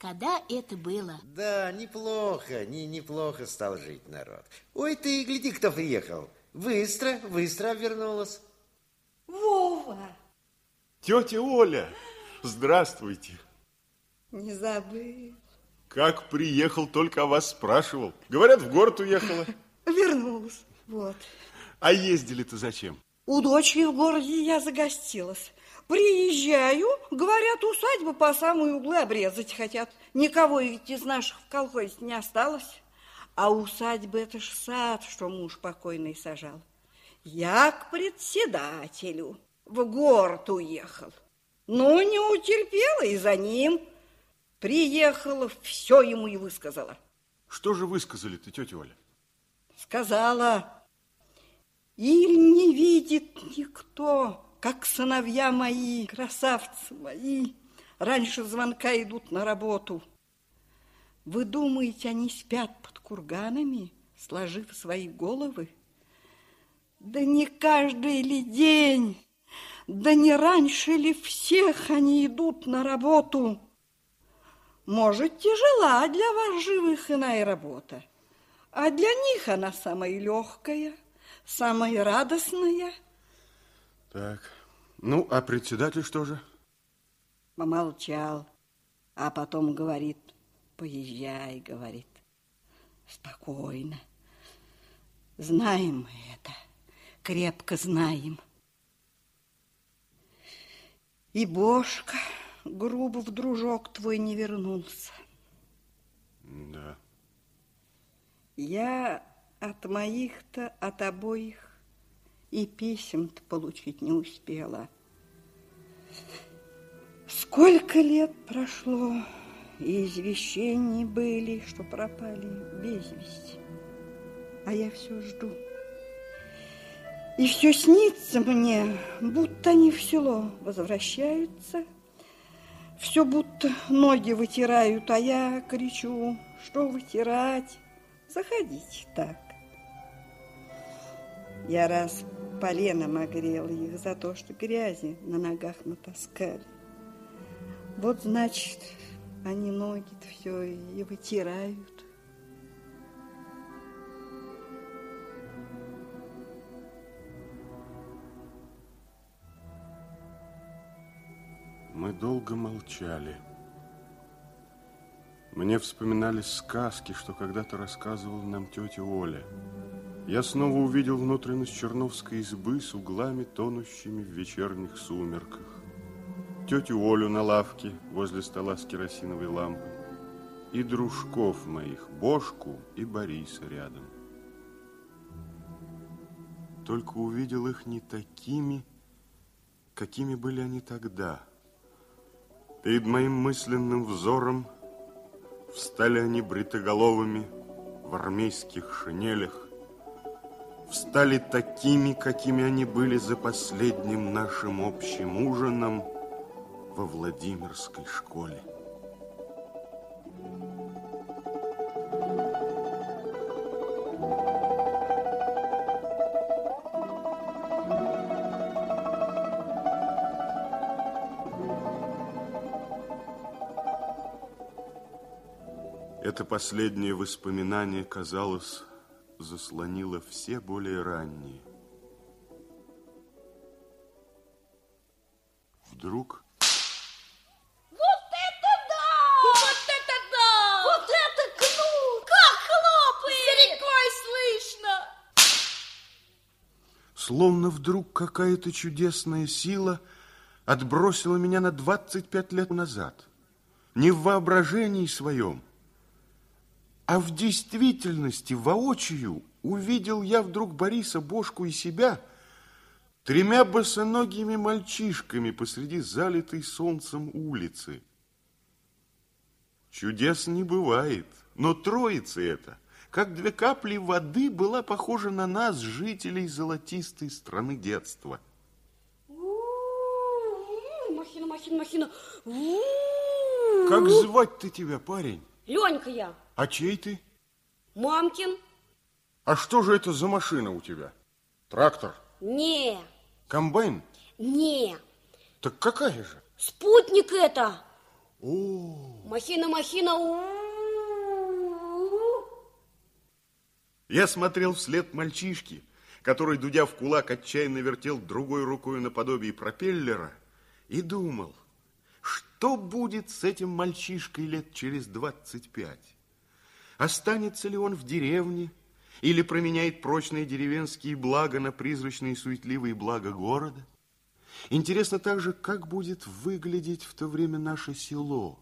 Когда это было? Да, неплохо, не, неплохо стал жить народ. Ой, ты, гляди, кто приехал. Быстро, быстро вернулась. Вова! Тетя Оля, здравствуйте. Не забыл. Как приехал, только о вас спрашивал. Говорят, в город уехала. Вернулась, вот. А ездили-то зачем? У дочери в городе я загостилась. Приезжаю, говорят, усадьбу по самые углы обрезать хотят. Никого ведь из наших в колхозе не осталось. А усадьба это ж сад, что муж покойный сажал. Я к председателю в город уехал. Ну, не утерпела и за ним. Приехала, все ему и высказала. Что же высказали-то, тетя Оля? Сказала, или не видит никто, как сыновья мои, красавцы мои, раньше звонка идут на работу. Вы думаете, они спят под курганами, сложив свои головы? Да не каждый ли день, да не раньше ли всех они идут на работу? Может, тяжела для вас живых иная работа, а для них она самая легкая, самая радостная – так, ну, а председатель что же? Помолчал, а потом говорит, поезжай, говорит, спокойно. Знаем мы это, крепко знаем. И Бошка грубо в дружок твой не вернулся. Да. Я от моих-то, от обоих и писем-то получить не успела. Сколько лет прошло, и извещений были, что пропали без вести. А я все жду. И все снится мне, будто они в село возвращаются, все будто ноги вытирают, а я кричу, что вытирать, заходите так. Я раз поленом огрела их за то, что грязи на ногах натаскали. Вот, значит, они ноги-то все и вытирают. Мы долго молчали. Мне вспоминались сказки, что когда-то рассказывала нам тетя Оля. Я снова увидел внутренность Черновской избы с углами, тонущими в вечерних сумерках. Тетю Олю на лавке возле стола с керосиновой лампой и дружков моих, Бошку и Бориса рядом. Только увидел их не такими, какими были они тогда. Перед моим мысленным взором встали они бритоголовыми в армейских шинелях, стали такими, какими они были за последним нашим общим ужином во Владимирской школе. Это последнее воспоминание казалось заслонила все более ранние. Вдруг... Вот это да! Вот это да! Вот это кнут! Как хлопает! За рекой слышно! Словно вдруг какая-то чудесная сила отбросила меня на 25 лет назад. Не в воображении своем, а в действительности, воочию, увидел я вдруг Бориса, Бошку и себя тремя босоногими мальчишками посреди залитой солнцем улицы. Чудес не бывает, но троица эта, как две капли воды, была похожа на нас, жителей золотистой страны детства. Махина, махина, махина. Как звать-то тебя, парень? Ленька я. А чей ты? Мамкин? А что же это за машина у тебя? Трактор? Не. Комбайн? Не. Так какая же? Спутник это. О, Махина, махина, Я смотрел вслед мальчишки, который, дудя в кулак, отчаянно вертел другой рукой наподобие пропеллера, и думал, что будет с этим мальчишкой лет через двадцать пять? Останется ли он в деревне или променяет прочные деревенские блага на призрачные суетливые блага города? Интересно также, как будет выглядеть в то время наше село,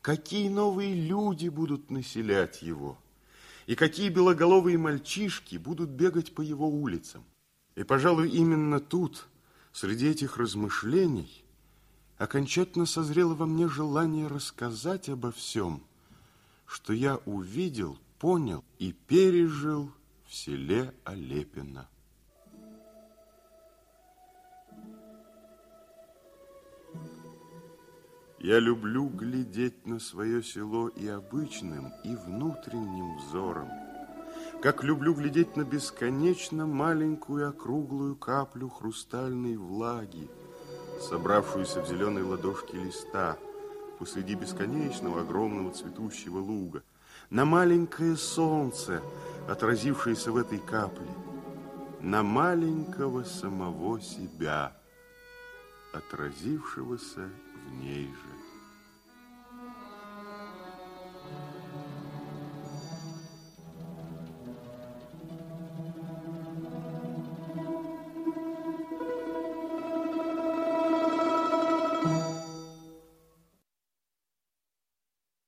какие новые люди будут населять его – и какие белоголовые мальчишки будут бегать по его улицам. И, пожалуй, именно тут, среди этих размышлений, окончательно созрело во мне желание рассказать обо всем, что я увидел, понял и пережил в селе Олепино. Я люблю глядеть на свое село и обычным, и внутренним взором, как люблю глядеть на бесконечно маленькую округлую каплю хрустальной влаги, собравшуюся в зеленой ладошке листа посреди бесконечного огромного цветущего луга, на маленькое солнце, отразившееся в этой капле, на маленького самого себя, отразившегося в ней же.